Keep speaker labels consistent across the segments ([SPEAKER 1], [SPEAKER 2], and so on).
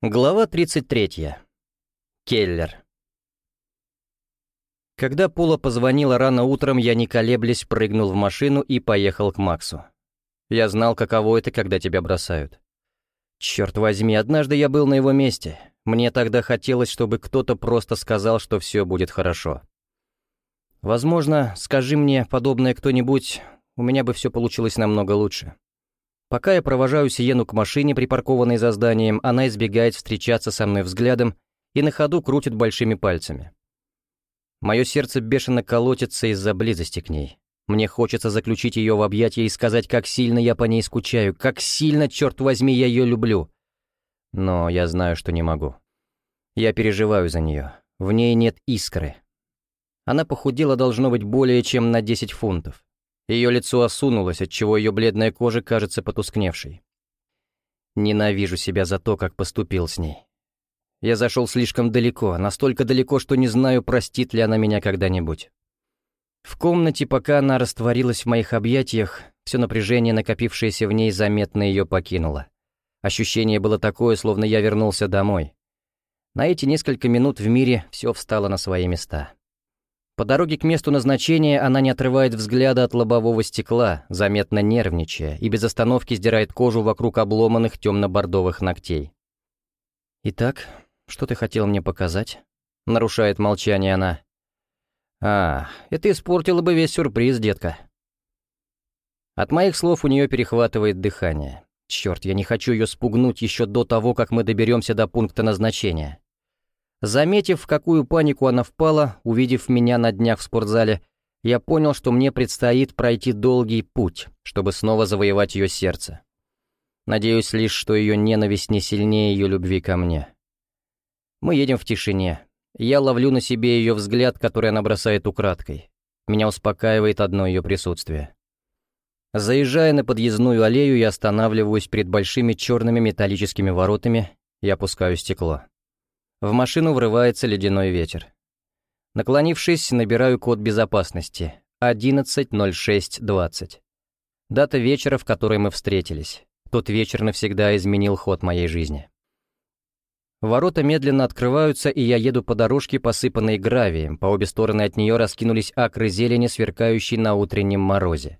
[SPEAKER 1] Глава 33. Келлер. Когда Пола позвонила рано утром, я не колеблясь прыгнул в машину и поехал к Максу. Я знал, каково это, когда тебя бросают. Черт возьми, однажды я был на его месте. Мне тогда хотелось, чтобы кто-то просто сказал, что все будет хорошо. Возможно, скажи мне подобное кто-нибудь, у меня бы все получилось намного лучше. Пока я провожаю Сиену к машине, припаркованной за зданием, она избегает встречаться со мной взглядом и на ходу крутит большими пальцами. Мое сердце бешено колотится из-за близости к ней. Мне хочется заключить ее в объятия и сказать, как сильно я по ней скучаю, как сильно, черт возьми, я ее люблю. Но я знаю, что не могу. Я переживаю за нее. В ней нет искры. Она похудела должно быть более чем на 10 фунтов. Ее лицо осунулось, отчего ее бледная кожа кажется потускневшей. Ненавижу себя за то, как поступил с ней. Я зашел слишком далеко, настолько далеко, что не знаю, простит ли она меня когда-нибудь. В комнате, пока она растворилась в моих объятиях, все напряжение, накопившееся в ней, заметно ее покинуло. Ощущение было такое, словно я вернулся домой. На эти несколько минут в мире все встало на свои места. По дороге к месту назначения она не отрывает взгляда от лобового стекла, заметно нервничая, и без остановки сдирает кожу вокруг обломанных темно-бордовых ногтей. «Итак, что ты хотел мне показать?» — нарушает молчание она. «А, это испортило бы весь сюрприз, детка». От моих слов у нее перехватывает дыхание. Черт, я не хочу ее спугнуть еще до того, как мы доберемся до пункта назначения. Заметив, в какую панику она впала, увидев меня на днях в спортзале, я понял, что мне предстоит пройти долгий путь, чтобы снова завоевать ее сердце. Надеюсь лишь, что ее ненависть не сильнее ее любви ко мне. Мы едем в тишине. Я ловлю на себе ее взгляд, который она бросает украдкой. Меня успокаивает одно ее присутствие. Заезжая на подъездную аллею, я останавливаюсь перед большими черными металлическими воротами и опускаю стекло. В машину врывается ледяной ветер. Наклонившись, набираю код безопасности. 11.06.20. Дата вечера, в которой мы встретились. Тот вечер навсегда изменил ход моей жизни. Ворота медленно открываются, и я еду по дорожке, посыпанной гравием. По обе стороны от нее раскинулись акры зелени, сверкающие на утреннем морозе.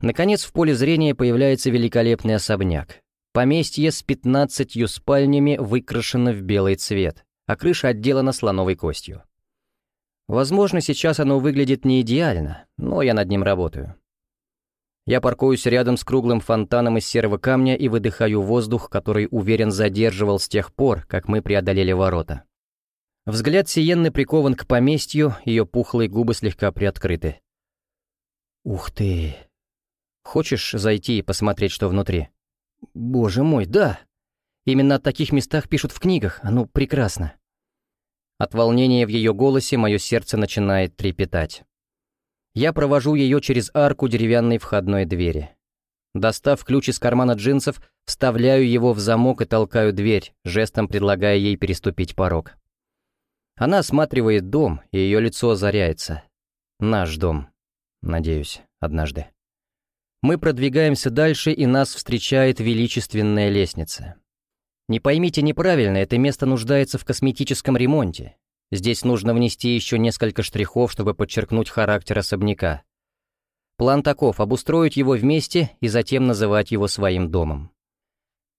[SPEAKER 1] Наконец, в поле зрения появляется великолепный особняк. Поместье с пятнадцатью спальнями выкрашено в белый цвет, а крыша отделана слоновой костью. Возможно, сейчас оно выглядит не идеально, но я над ним работаю. Я паркуюсь рядом с круглым фонтаном из серого камня и выдыхаю воздух, который, уверен, задерживал с тех пор, как мы преодолели ворота. Взгляд Сиенны прикован к поместью, ее пухлые губы слегка приоткрыты. «Ух ты! Хочешь зайти и посмотреть, что внутри?» Боже мой, да! Именно о таких местах пишут в книгах, оно прекрасно. От волнения в ее голосе мое сердце начинает трепетать. Я провожу ее через арку деревянной входной двери. Достав ключ из кармана джинсов, вставляю его в замок и толкаю дверь, жестом предлагая ей переступить порог. Она осматривает дом, и ее лицо озаряется. Наш дом. Надеюсь, однажды. Мы продвигаемся дальше, и нас встречает величественная лестница. Не поймите неправильно, это место нуждается в косметическом ремонте. Здесь нужно внести еще несколько штрихов, чтобы подчеркнуть характер особняка. План таков — обустроить его вместе и затем называть его своим домом.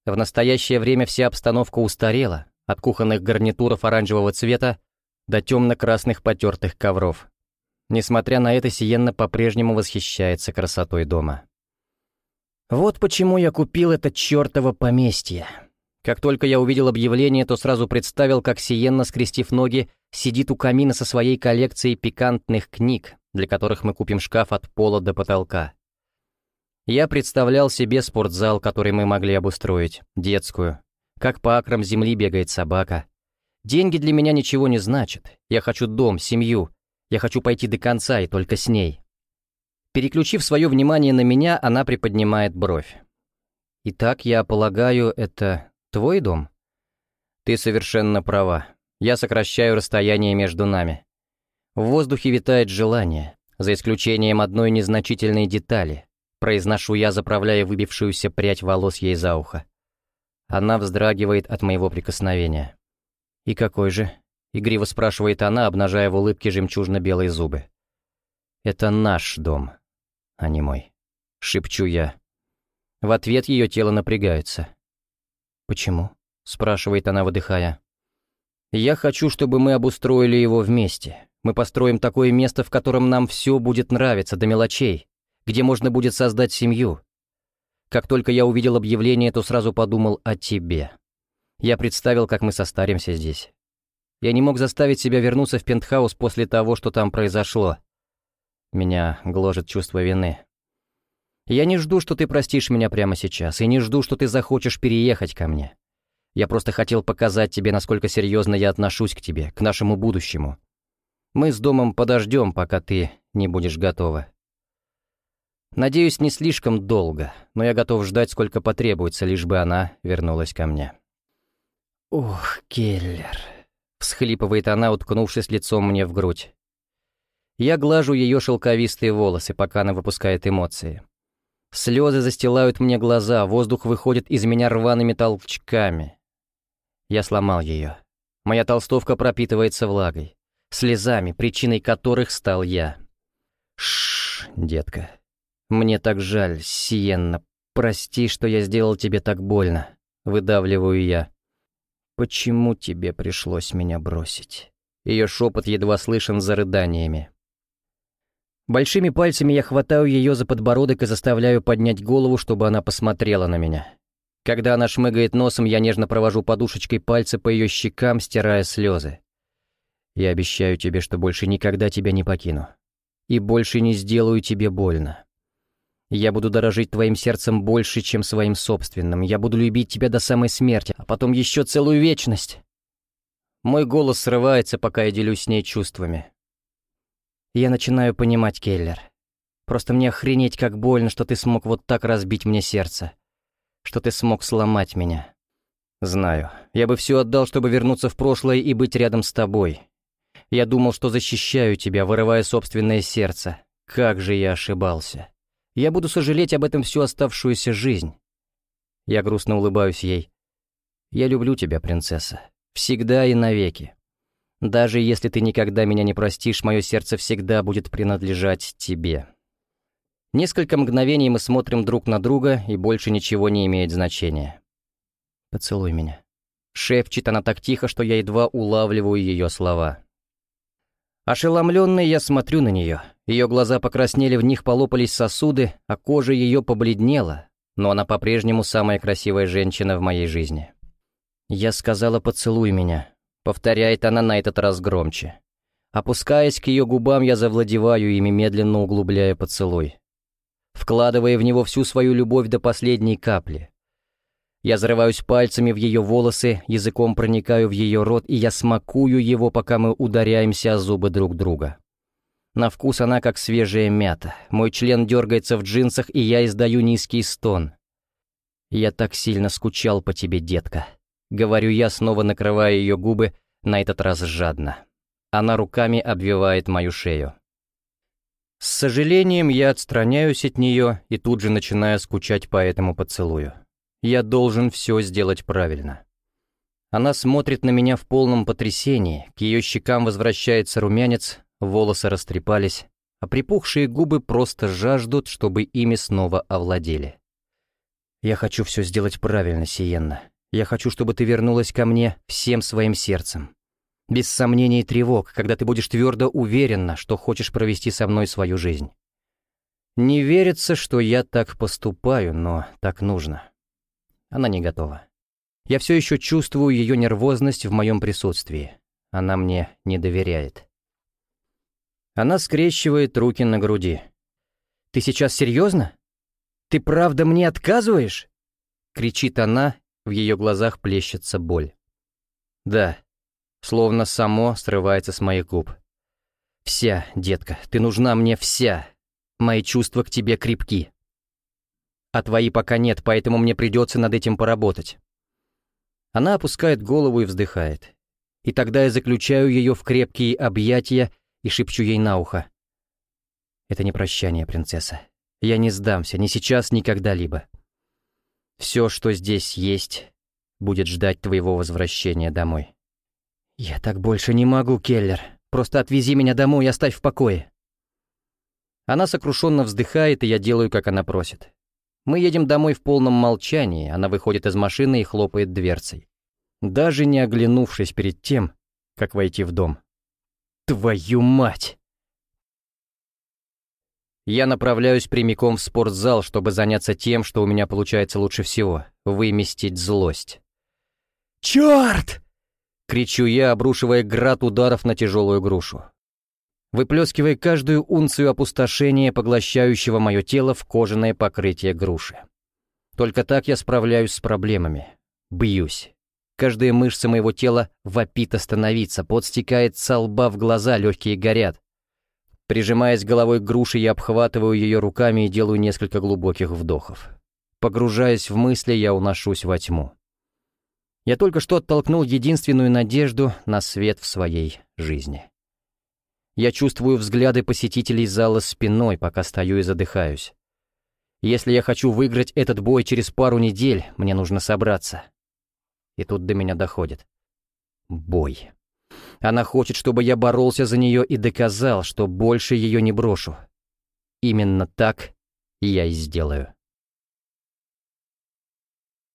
[SPEAKER 1] В настоящее время вся обстановка устарела, от кухонных гарнитуров оранжевого цвета до темно-красных потертых ковров. Несмотря на это, Сиенна по-прежнему восхищается красотой дома. Вот почему я купил это чертово поместье. Как только я увидел объявление, то сразу представил, как Сиенна, скрестив ноги, сидит у камина со своей коллекцией пикантных книг, для которых мы купим шкаф от пола до потолка. Я представлял себе спортзал, который мы могли обустроить, детскую, как по акрам земли бегает собака. Деньги для меня ничего не значат. Я хочу дом, семью. Я хочу пойти до конца и только с ней. Переключив свое внимание на меня, она приподнимает бровь. «Итак, я полагаю, это твой дом?» «Ты совершенно права. Я сокращаю расстояние между нами. В воздухе витает желание, за исключением одной незначительной детали. Произношу я, заправляя выбившуюся прядь волос ей за ухо. Она вздрагивает от моего прикосновения. «И какой же?» — игриво спрашивает она, обнажая в улыбке жемчужно-белые зубы. «Это наш дом, а не мой», — шепчу я. В ответ ее тело напрягается. «Почему?» — спрашивает она, выдыхая. «Я хочу, чтобы мы обустроили его вместе. Мы построим такое место, в котором нам все будет нравиться до мелочей, где можно будет создать семью, как только я увидел объявление, то сразу подумал о тебе. Я представил, как мы состаримся здесь. Я не мог заставить себя вернуться в пентхаус после того, что там произошло. Меня гложет чувство вины. Я не жду, что ты простишь меня прямо сейчас, и не жду, что ты захочешь переехать ко мне. Я просто хотел показать тебе, насколько серьезно я отношусь к тебе, к нашему будущему. Мы с домом подождем, пока ты не будешь готова. Надеюсь, не слишком долго, но я готов ждать, сколько потребуется, лишь бы она вернулась ко мне. «Ух, Келлер!» — всхлипывает она, уткнувшись лицом мне в грудь. Я глажу ее шелковистые волосы, пока она выпускает эмоции. Слезы застилают мне глаза, воздух выходит из меня рваными толчками. Я сломал ее. Моя толстовка пропитывается влагой, слезами, причиной которых стал я. Шш, детка, «Мне так жаль, Сиенна. Прости, что я сделал тебе так больно», — выдавливаю я. «Почему тебе пришлось меня бросить?» Ее шепот едва слышен за рыданиями. Большими пальцами я хватаю ее за подбородок и заставляю поднять голову, чтобы она посмотрела на меня. Когда она шмыгает носом, я нежно провожу подушечкой пальцы по ее щекам, стирая слезы. Я обещаю тебе, что больше никогда тебя не покину. И больше не сделаю тебе больно. Я буду дорожить твоим сердцем больше, чем своим собственным. Я буду любить тебя до самой смерти, а потом еще целую вечность. Мой голос срывается, пока я делюсь с ней чувствами. Я начинаю понимать, Келлер. Просто мне охренеть, как больно, что ты смог вот так разбить мне сердце. Что ты смог сломать меня. Знаю, я бы все отдал, чтобы вернуться в прошлое и быть рядом с тобой. Я думал, что защищаю тебя, вырывая собственное сердце. Как же я ошибался. Я буду сожалеть об этом всю оставшуюся жизнь. Я грустно улыбаюсь ей. Я люблю тебя, принцесса. Всегда и навеки. Даже если ты никогда меня не простишь, мое сердце всегда будет принадлежать тебе. Несколько мгновений мы смотрим друг на друга, и больше ничего не имеет значения. «Поцелуй меня». Шепчет она так тихо, что я едва улавливаю ее слова. Ошеломленный я смотрю на нее. Ее глаза покраснели, в них полопались сосуды, а кожа ее побледнела, но она по-прежнему самая красивая женщина в моей жизни. «Я сказала, поцелуй меня», — повторяет она на этот раз громче. Опускаясь к ее губам, я завладеваю ими, медленно углубляя поцелуй. Вкладывая в него всю свою любовь до последней капли. Я зарываюсь пальцами в ее волосы, языком проникаю в ее рот, и я смакую его, пока мы ударяемся о зубы друг друга. На вкус она как свежая мята. Мой член дергается в джинсах, и я издаю низкий стон. «Я так сильно скучал по тебе, детка», — говорю я, снова накрывая ее губы, на этот раз жадно. Она руками обвивает мою шею. С сожалением я отстраняюсь от нее и тут же начинаю скучать по этому поцелую. Я должен все сделать правильно. Она смотрит на меня в полном потрясении, к ее щекам возвращается румянец, волосы растрепались, а припухшие губы просто жаждут, чтобы ими снова овладели. «Я хочу все сделать правильно, Сиенна. Я хочу, чтобы ты вернулась ко мне всем своим сердцем. Без сомнений и тревог, когда ты будешь твердо уверена, что хочешь провести со мной свою жизнь. Не верится, что я так поступаю, но так нужно. Она не готова. Я все еще чувствую ее нервозность в моем присутствии. Она мне не доверяет. Она скрещивает руки на груди. «Ты сейчас серьезно? Ты правда мне отказываешь?» Кричит она, в ее глазах плещется боль. «Да», словно само срывается с моих губ. «Вся, детка, ты нужна мне вся. Мои чувства к тебе крепки а твои пока нет, поэтому мне придется над этим поработать». Она опускает голову и вздыхает. И тогда я заключаю ее в крепкие объятия и шепчу ей на ухо. «Это не прощание, принцесса. Я не сдамся, ни сейчас, ни когда-либо. Все, что здесь есть, будет ждать твоего возвращения домой. «Я так больше не могу, Келлер. Просто отвези меня домой и оставь в покое». Она сокрушенно вздыхает, и я делаю, как она просит. Мы едем домой в полном молчании, она выходит из машины и хлопает дверцей. Даже не оглянувшись перед тем, как войти в дом. «Твою мать!» Я направляюсь прямиком в спортзал, чтобы заняться тем, что у меня получается лучше всего — выместить злость. «Чёрт!» — кричу я, обрушивая град ударов на тяжелую грушу. Выплескивая каждую унцию опустошения, поглощающего мое тело в кожаное покрытие груши. Только так я справляюсь с проблемами. Бьюсь. Каждая мышца моего тела вопит остановиться, пот стекает со лба в глаза, легкие горят. Прижимаясь головой к груше, я обхватываю ее руками и делаю несколько глубоких вдохов. Погружаясь в мысли, я уношусь во тьму. Я только что оттолкнул единственную надежду на свет в своей жизни. Я чувствую взгляды посетителей зала спиной, пока стою и задыхаюсь. Если я хочу выиграть этот бой через пару недель, мне нужно собраться. И тут до меня доходит. Бой. Она хочет, чтобы я боролся за нее и доказал, что больше ее не брошу. Именно так я и сделаю.